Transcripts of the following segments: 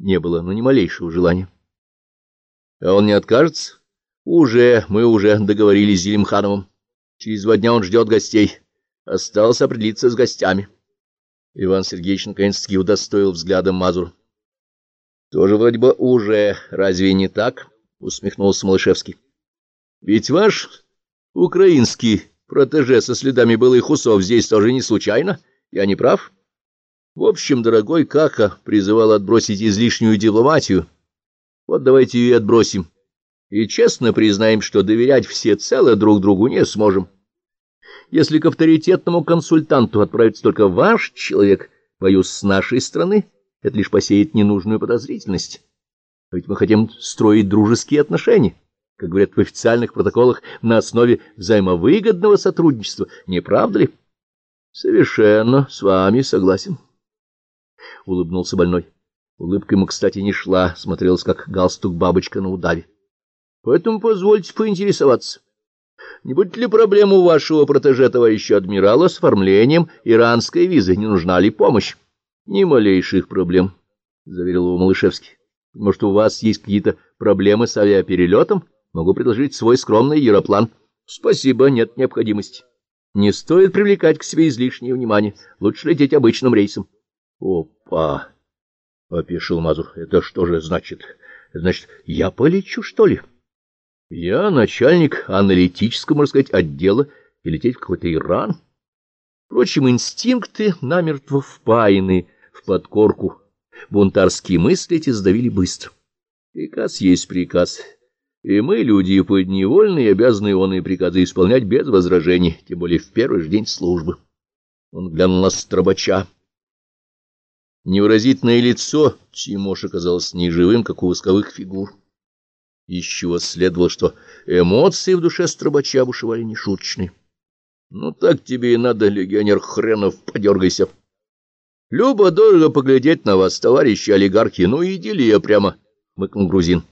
не было, но ни малейшего желания. А он не откажется? Уже, мы уже договорились с Зелимхановым. Через два дня он ждет гостей. Осталось определиться с гостями. Иван Сергеевич наконец-таки удостоил взглядом Мазур. — Тоже вроде бы уже, разве не так? — усмехнулся Малышевский. — Ведь ваш украинский протеже со следами былых усов здесь тоже не случайно. Я не прав? В общем, дорогой Кака призывал отбросить излишнюю дипломатию. Вот давайте ее отбросим. И честно признаем, что доверять всецело друг другу не сможем. Если к авторитетному консультанту отправится только ваш человек, боюсь, с нашей стороны, это лишь посеет ненужную подозрительность. Ведь мы хотим строить дружеские отношения, как говорят в официальных протоколах, на основе взаимовыгодного сотрудничества, не правда ли? Совершенно с вами согласен. Улыбнулся больной. Улыбка ему, кстати, не шла, смотрелась, как галстук бабочка на удаве. Поэтому позвольте поинтересоваться. Не будет ли проблем у вашего протеже, товарища адмирала, с оформлением иранской визы? Не нужна ли помощь? — Ни малейших проблем, — заверил его Малышевский. — Может, у вас есть какие-то проблемы с авиаперелетом? Могу предложить свой скромный яроплан. — Спасибо, нет необходимости. Не стоит привлекать к себе излишнее внимание. Лучше лететь обычным рейсом. — Опа! — опешил Мазур. — Это что же значит? Значит, я полечу, что ли? — я начальник аналитического, можно сказать, отдела и лететь в какой-то Иран. Впрочем, инстинкты намертво впаяны в подкорку. Бунтарские мысли эти сдавили быстро. Приказ есть приказ. И мы, люди подневольные, обязаны он и приказы исполнять без возражений, тем более в первый же день службы. Он глянул на Стробача. Невыразительное лицо Тимоша казалось неживым, как у восковых фигур из чего следовало, что эмоции в душе Стробача бушевали нешуточные. — Ну, так тебе и надо, легионер хренов, подергайся. — Любо-дорого поглядеть на вас, товарищи олигархи, ну иди я прямо, — мыкнул грузин.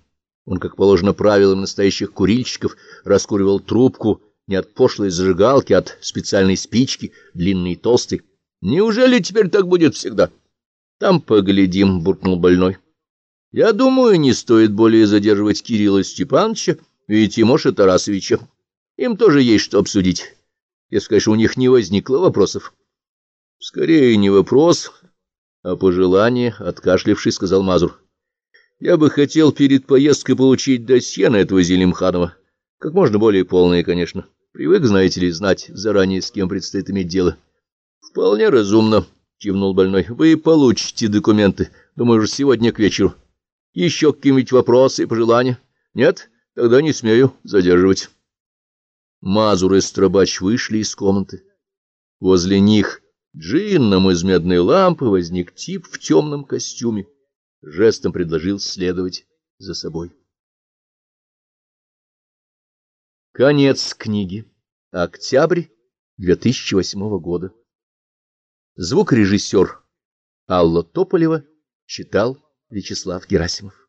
Он, как положено правилам настоящих курильщиков, раскуривал трубку не от пошлой зажигалки, а от специальной спички, длинной и толстой. — Неужели теперь так будет всегда? — Там поглядим, — буркнул больной. — я думаю, не стоит более задерживать Кирилла Степановича и Тимоша Тарасовича. Им тоже есть что обсудить, если, конечно, у них не возникло вопросов. — Скорее не вопрос, а пожелание, — откашлившись, сказал Мазур. — Я бы хотел перед поездкой получить досье на этого Зелимханова. Как можно более полное, конечно. Привык, знаете ли, знать заранее, с кем предстоит иметь дело. — Вполне разумно, — кивнул больной. — Вы получите документы, думаю, уже сегодня к вечеру. Еще какие-нибудь вопросы и пожелания? Нет? Тогда не смею задерживать. Мазур и Стробач вышли из комнаты. Возле них джинном из медной лампы возник тип в темном костюме. Жестом предложил следовать за собой. Конец книги. Октябрь 2008 года. Звукорежиссер Алла Тополева читал Вячеслав Герасимов